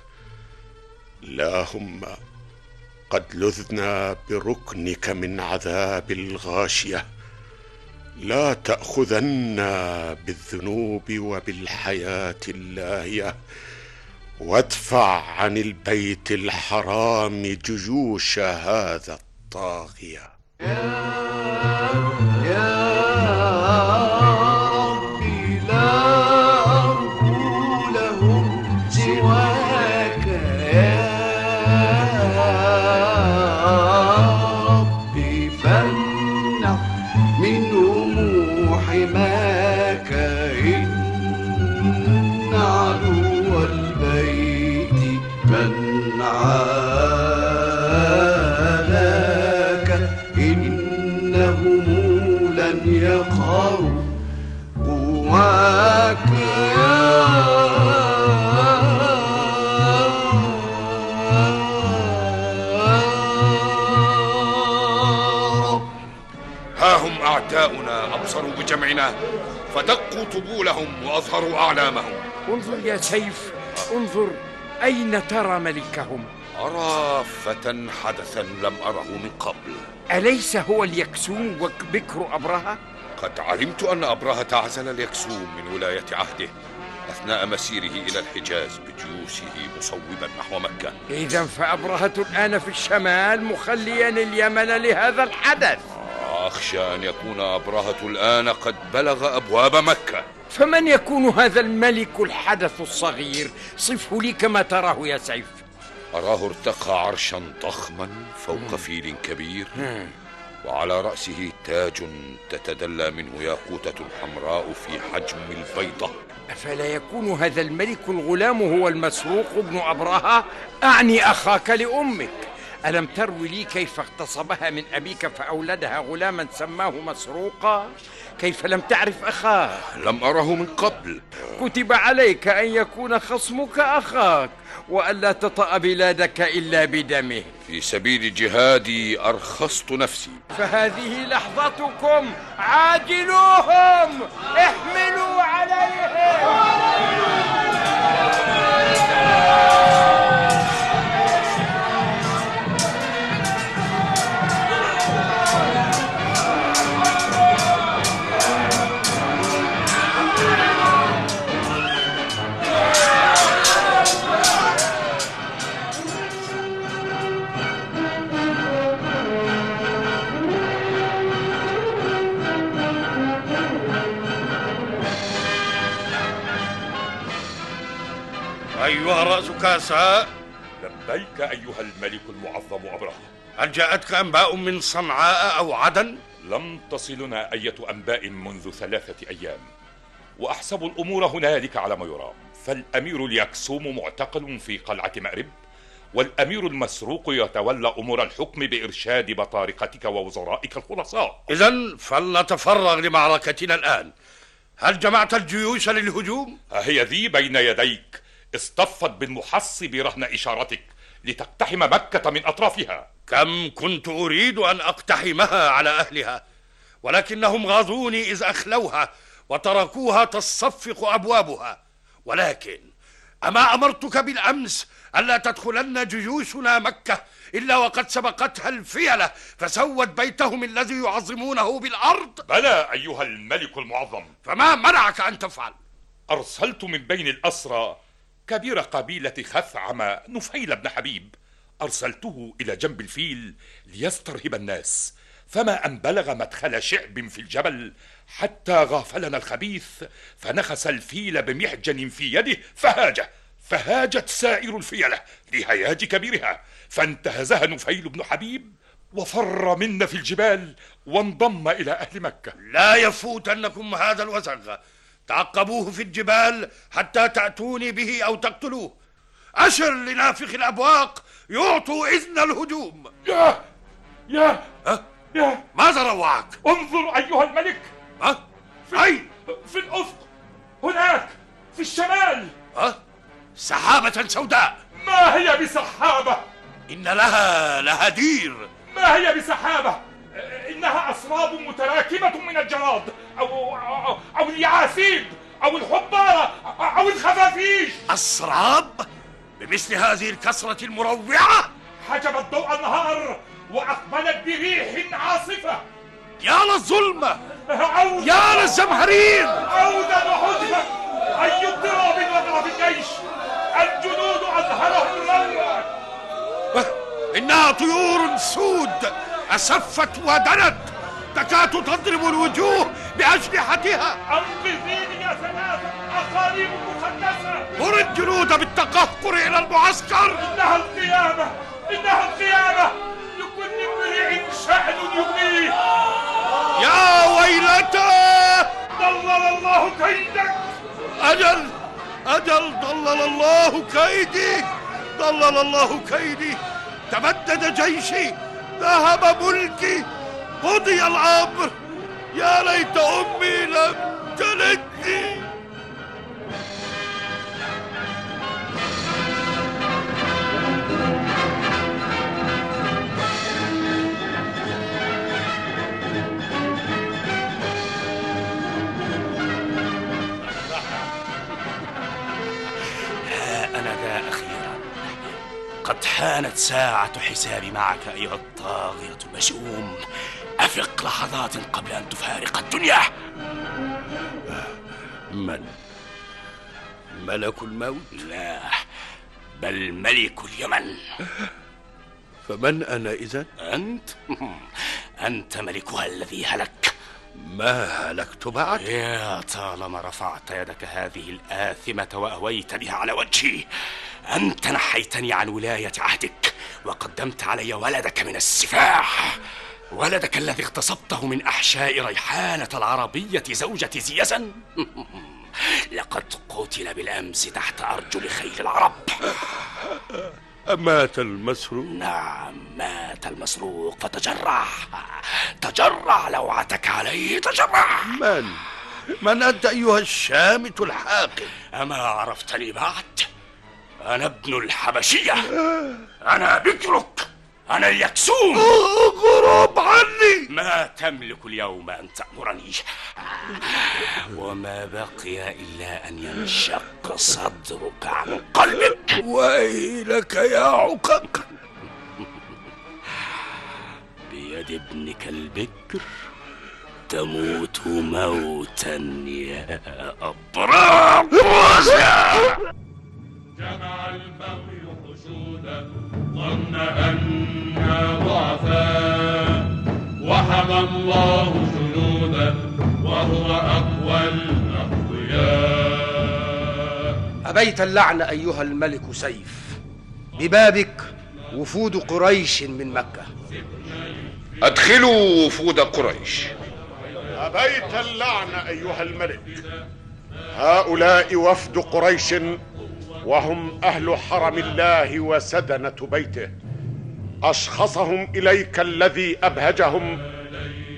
اللهم قد لذنا بركنك من عذاب الغاشية. لا تأخذنا بالذنوب وبالحياة اللاهية. وادفع عن البيت الحرام جيوش هذا الطاغية. سواك بجمعنا فدقوا طبولهم وأظهروا أعلامهم. انظر يا سيف انظر أين ترى ملكهم. أرى فتى حدثا لم أره من قبل. أليس هو اليكسوم وبكر أبرهة؟ قد علمت أن أبرهة عزل اليكسوم من ولاية عهده أثناء مسيره إلى الحجاز بجيوشه مصوبا نحو مكة. إذا فأبرهة الآن في الشمال مخليا اليمن لهذا الحدث. أخشى أن يكون أبرهة الآن قد بلغ أبواب مكة. فمن يكون هذا الملك الحدث الصغير؟ صفه لي كما تراه يا سيف. أراه ارتقى عرشا ضخما فوق فيل كبير. وعلى رأسه تاج تتدلى منه ياقوتة حمراء في حجم البيضة. أفلا يكون هذا الملك الغلام هو المسروق ابن أبرهة؟ أعني أخاك لأمك. ألم تروي لي كيف اغتصبها من أبيك فأولدها غلاما سماه مسروقا؟ كيف لم تعرف أخاه لم أره من قبل. كتب عليك أن يكون خصمك أخاك وألا تطأ بلادك إلا بدمه. في سبيل جهادي أرخصت نفسي. فهذه لحظتكم عاجلوهم احملوا عليهم! أيها الرأس كاساء لبيك أيها الملك المعظم أبرهة هل جاءتك أنباء من صنعاء أو عدن؟ لم تصلنا أية أنباء منذ ثلاثة أيام. وأحسب الأمور هنالك على ما يرام. فالأمير اليكسوم معتقل في قلعة مأرب والأمير المسروق يتولى أمور الحكم بإرشاد بطارقتك ووزرائك الخلصاء. إذا فلنتفرغ لمعركتنا الآن. هل جمعت الجيوش للهجوم؟ ها هي ذي بين يديك. اصطفت بالمحص برهن إشارتك لتقتحم مكة من أطرافها. كم كنت أريد أن أقتحمها على أهلها ولكنهم غاضوني إذ أخلوها وتركوها تصفق أبوابها. ولكن أما أمرتك بالأمس ألا تدخلن جيوشنا مكة إلا وقد سبقتها الفيلة فسوت بيتهم الذي يعظمونه بالأرض؟ بلى أيها الملك المعظم. فما منعك أن تفعل؟ أرسلت من بين الأسرى كبير قبيلة خثعم نفيل بن حبيب. أرسلته إلى جنب الفيل ليسترهب الناس. فما أن بلغ مدخل شعب في الجبل حتى غافلنا الخبيث فنخس الفيل بمحجن في يده فهاجه فهاجت سائر الفيلة لهياج كبيرها. فانتهزها نفيل بن حبيب وفر منا في الجبال وانضم إلى أهل مكة. لا يفوتنكم هذا الوزغ تعقبوه في الجبال حتى تأتوني به أو تقتلوه أشر لنافخ الأبواق يعطوا إذن الهجوم يا يا أه؟ يا ماذا روعك؟ انظر أيها الملك أه؟ في أين؟ في الأفق هناك في الشمال أه؟ سحابة سوداء ما هي بسحابة إن لها لهدير ما هي بسحابة إنها أسراب متراكمة من الجراد أو أو, أو اليعاسيب أو الحبارة أو الخفافيش أسراب؟ بمثل هذه الكسرة المروعة؟ حجبت ضوء النهار وأقبلت بريح عاصفة. يا للظلمة! يا للزمهرير! أوذى وحجبة أي اضطراب وقع في الجيش الجنود أظهرهم الروع إنها طيور سود. أسفت ودنت. تكاد تضرب الوجوه بأجنحتها. أنقذيني يا ثلاثة أقارب مخنثة مر الجنود بالتقهقر إلى المعسكر. إنها القيامة. إنها القيامة. لكل امرئ شأن يغنيه. يا ويلتاه ضلل الله كيدك. أجل. أجل ضلل الله كيدي. ضلل الله كيدي. تبدد جيشي. ذهب ملكي قضي الأمر. يا ليت أمي لم تلدني. قد حانت ساعة حسابي معك أيها الطاغية المشؤوم أفق لحظات قبل أن تفارق الدنيا من؟ ملك الموت؟ لا بل ملك اليمن فمن أنا إذا؟ أنت؟ أنت ملكها الذي هلك ما هلكت بعد؟ يا طالما رفعت يدك هذه الآثمة وأويت بها على وجهي أنت نحيتني عن ولاية عهدك وقدمت علي ولدك من السفاح. ولدك الذي اغتصبته من أحشاء ريحانة العربية زوجة زيزن لقد قتل بالأمس تحت أرجل خيل العرب. أمات المسروق؟ نعم مات المسروق فتجرع تجرع لوعتك عليه تجرع من؟ من أنت أيها الشامت الحاقد؟ أما عرفتني بعد؟ أنا ابن الحبشية أنا بكرك أنا اليكسوم اغرب عني ما تملك اليوم أن تأمرني وما بقي إلا أن ينشق صدرك عن قلبك. ويلك يا عقق بيد ابنك البكر تموت موتا يا أبرام جمع البغي حشودا ظن أنا ضعفاء وحمى الله جنودا وهو أقوى الأقوياء. أبيت اللعن أيها الملك سيف. ببابك وفود قريش من مكة. أدخلوا وفود قريش. أبيت اللعن أيها الملك. هؤلاء وفد قريش وهم أهل حرم الله وسدنة بيته. أشخصهم إليك الذي أبهجهم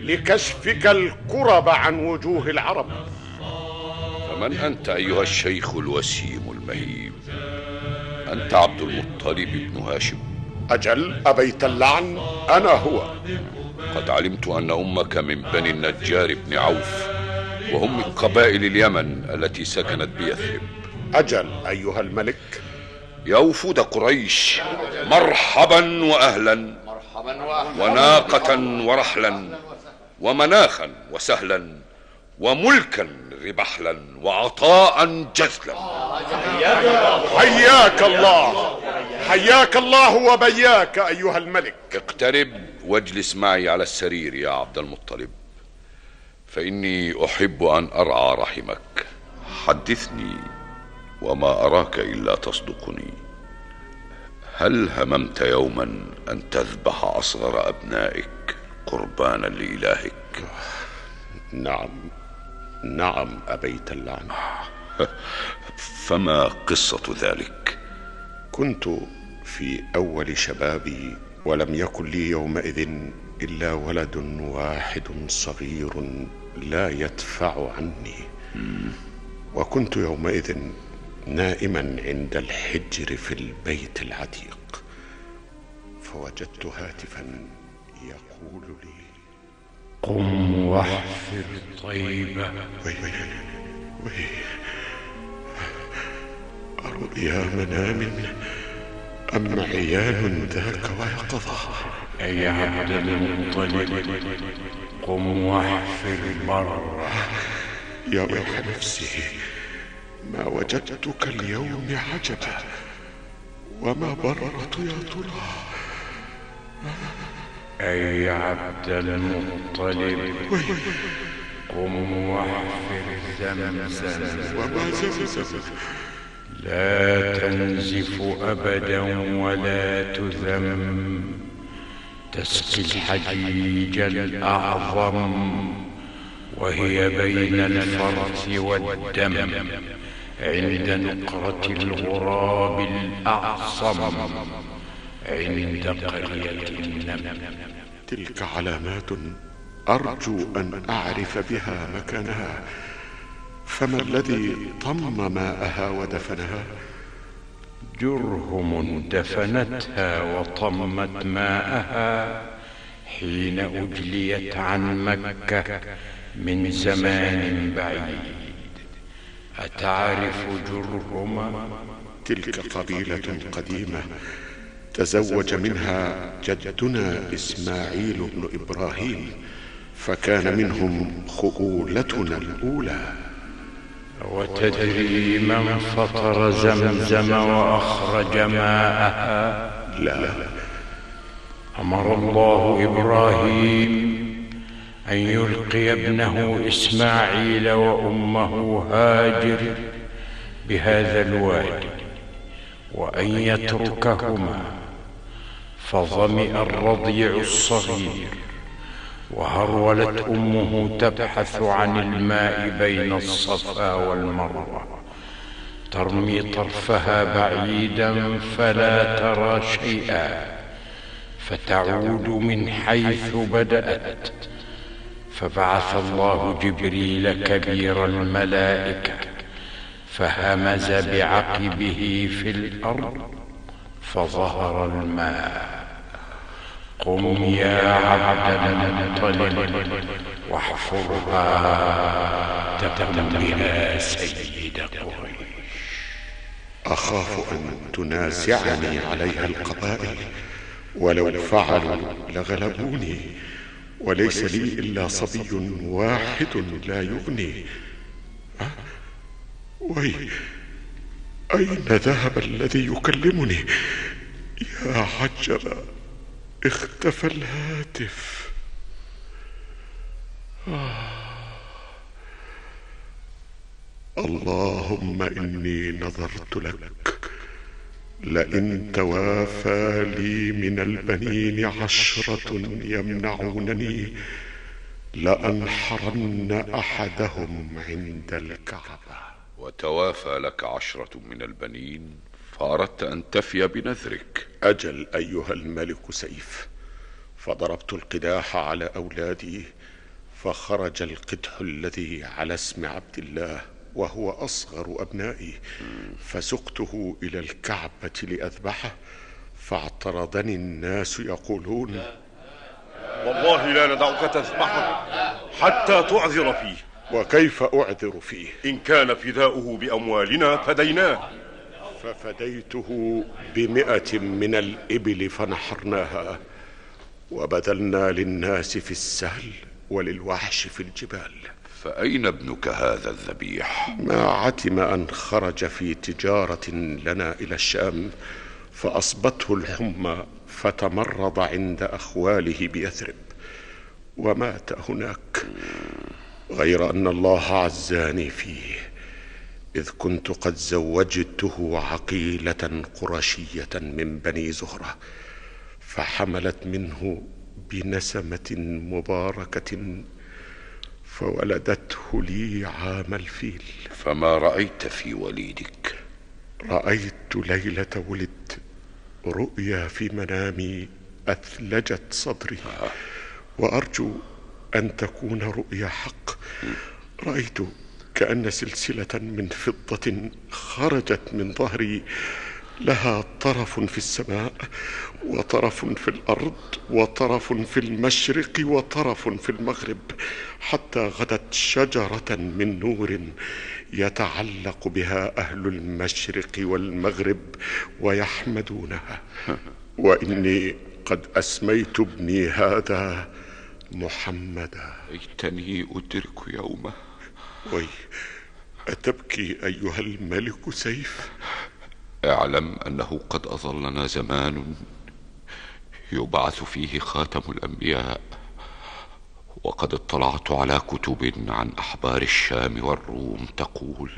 لكشفك الكرب عن وجوه العرب. فمن أنت أيها الشيخ الوسيم المهيب؟ أنت عبد المطلب بن هاشم. أجل أبيت اللعن أنا هو. قد علمت أن أمك من بني النجار بن عوف وهم من قبائل اليمن التي سكنت بيثرب. أجل أيها الملك. يا وفود قريش مرحبا وأهلا وناقة ورحلا ومناخا وسهلا. وملكا ربحلا وعطاء جزلا حياك الله. حياك الله وبياك أيها الملك. اقترب واجلس معي على السرير يا عبد المطلب. فإني أحب أن أرعى رحمك. حدثني وما أراك إلا تصدقني. هل هممت يوما أن تذبح أصغر أبنائك قربانا لإلهك؟ نعم. نعم أبيت اللعن فما قصة ذلك؟ كنت في أول شبابي ولم يكن لي يومئذ إلا ولد واحد صغير لا يدفع عني. وكنت يومئذ نائما عند الحجر في البيت العتيق. فوجدت هاتفا يقول لي قم واحفر طيبة. وي وي وي أرؤيا منام أم عيان ذاك ويقظة؟ أي عبد المطلب قم واحفر برا يا ويح نفسي ما وجدتك اليوم عجبا وما بررت يا ترى أي عبد المطلب؟ قم واحفر زمزم وما زمزم لا تنزف أبدا ولا تذم. تسقي الحجيج الأعظم وهي بين الفرث والدم. عند نقرة الغراب الأعصم. عند قرية النمل. تلك علامات أرجو أن أعرف بها مكانها. فما الذي طم ماءها ودفنها؟ جرهم دفنتها وطمت ماءها حين أجليت عن مكة من زمان بعيد. أتعرف جرهما؟ تلك قبيلة قديمة تزوج منها جدنا إسماعيل بن إبراهيم فكان منهم خؤولتنا الأولى. وتدري من فطر زمزم وأخرج ماءها لا. أمر الله إبراهيم أن يلقي ابنه إسماعيل وأمه هاجر بهذا الوادي وأن يتركهما. فظمئ الرضيع الصغير. وهرولت أمه تبحث عن الماء بين الصفا والمروة. ترمي طرفها بعيدا فلا ترى شيئا. فتعود من حيث بدأت. فبعث الله جبريل كبير الملائكة. فهمز بعقبه في الأرض. فظهر الماء. قم يا عبد المطلب واحفرها تقم سيد قريش. أخاف أن تنازعني عليها القبائل. ولو فعلوا لغلبوني. وليس لي إلا صبي واحد لا يغني. أه؟ وي أين ذهب الذي يكلمني؟ يا عجبا اختفى الهاتف. آه. اللهم إني نظرت لك لئن توافى لي من البنين عشرة يمنعونني لأنحرن أحدهم عند الكعبة. وتوافى لك عشرة من البنين فأردت أن تفي بنذرك. أجل أيها الملك سيف فضربت القداح على أولادي فخرج القدح الذي على اسم عبد الله وهو أصغر أبنائي. فسقته إلى الكعبة لأذبحه فاعترضني الناس يقولون والله لا ندعك تذبحه حتى تعذر فيه. وكيف أعذر فيه؟ إن كان فداؤه بأموالنا فديناه. ففديته بمئة من الإبل فنحرناها وبذلنا للناس في السهل وللوحش في الجبال. فأين ابنك هذا الذبيح؟ ما عتم أن خرج في تجارة لنا إلى الشام فأصبته الحمى فتمرض عند أخواله بيثرب ومات هناك. غير أن الله عزاني فيه إذ كنت قد زوجته عقيلة قرشية من بني زهرة فحملت منه بنسمة مباركة فولدته لي عام الفيل. فما رأيت في وليدك؟ رأيت ليلة ولد رؤيا في منامي أثلجت صدري وأرجو أن تكون رؤيا حق. رأيت كأن سلسلة من فضة خرجت من ظهري. لها طرف في السماء وطرف في الأرض وطرف في المشرق وطرف في المغرب حتى غدت شجرة من نور يتعلق بها أهل المشرق والمغرب ويحمدونها. وإني قد أسميت ابني هذا محمدا. ليتني أدرك يومه. وي أتبكي أيها الملك سيف؟ أعلم أنه قد أظلنا زمان يبعث فيه خاتم الأنبياء وقد اطلعت على كتب عن أحبار الشام والروم تقول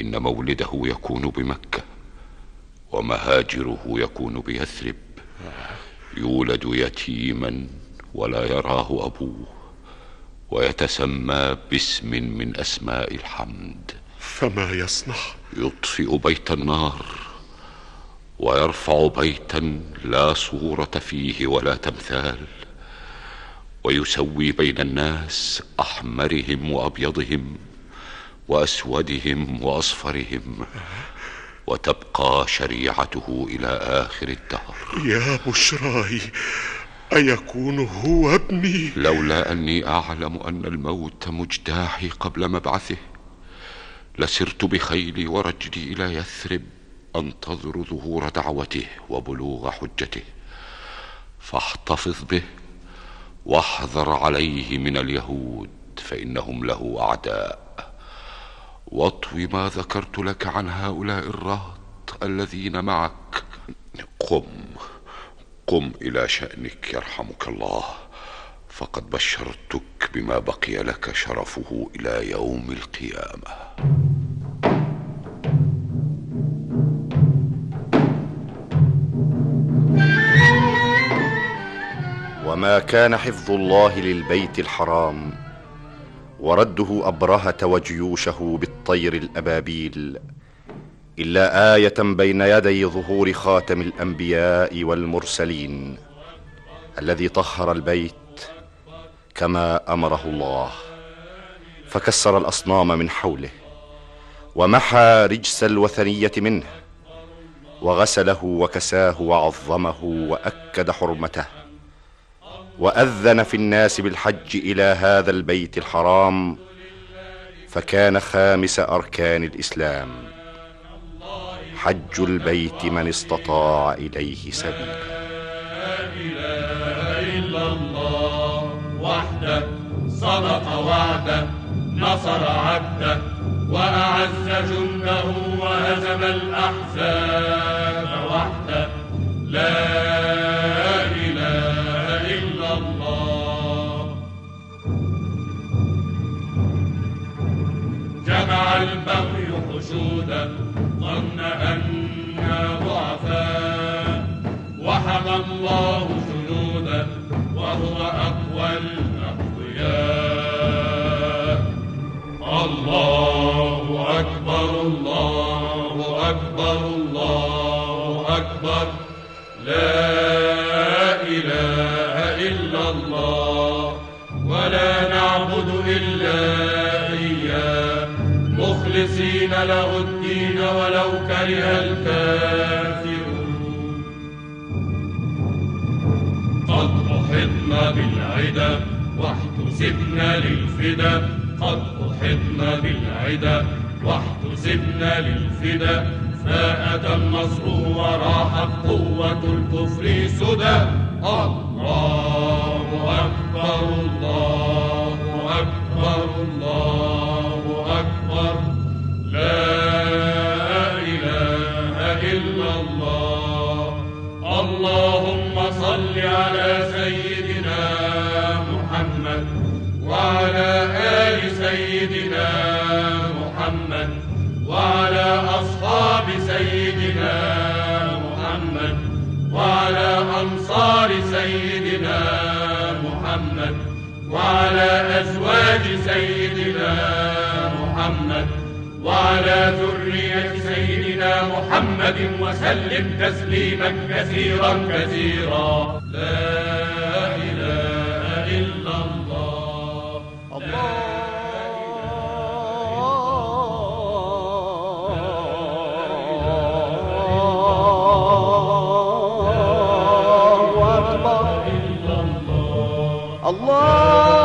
إن مولده يكون بمكة ومهاجره يكون بيثرب. يولد يتيما ولا يراه أبوه ويتسمى باسم من أسماء الحمد. فما يصنع؟ يطفئ بيت النار ويرفع بيتا لا صورة فيه ولا تمثال ويسوي بين الناس أحمرهم وأبيضهم وأسودهم وأصفرهم وتبقى شريعته إلى آخر الدهر. يا بشراي أيكون هو ابني؟ لولا أني أعلم أن الموت مجتاحي قبل مبعثه لسرت بخيلي ورجلي إلى يثرب أنتظر ظهور دعوته وبلوغ حجته. فاحتفظ به واحذر عليه من اليهود فإنهم له أعداء. واطوي ما ذكرت لك عن هؤلاء الرهط الذين معك. قم. قم إلى شأنك يرحمك الله. فقد بشرتك بما بقي لك شرفه إلى يوم القيامة. وما كان حفظ الله للبيت الحرام ورده أبرهة وجيوشه بالطير الأبابيل. إلا آية بين يدي ظهور خاتم الأنبياء والمرسلين الذي طهر البيت كما أمره الله فكسر الأصنام من حوله ومحى رجس الوثنية منه وغسله وكساه وعظمه وأكد حرمته وأذن في الناس بالحج إلى هذا البيت الحرام فكان خامس أركان الإسلام. حج البيت من استطاع إليه سبيلا. إله إلا الله وحده صدق وعده نصر عبده وأعز جنده وهزم الأحزاب وحده لا إله إلا الله. جمع البغي حشودا ظن أنا ضعفاء وحمى الله جنودا وهو أقوى الأقوياء. الله أكبر الله أكبر الله أكبر. لا إله إلا الله ولا نعبد إلا إياه. مخلصين له الدين ولو كره الكافرون. قد أحطنا بالعدا واحتسبنا للفدا قد أحطنا بالعدا واحتسبنا للفدا فأتى النصر وراحت قوة الكفر سدى. الله أكبر الله وعلى أزواج سيدنا محمد وعلى ذرية سيدنا محمد وسلم تسليما كثيرا كثيرا. لا إله إلا الله. الله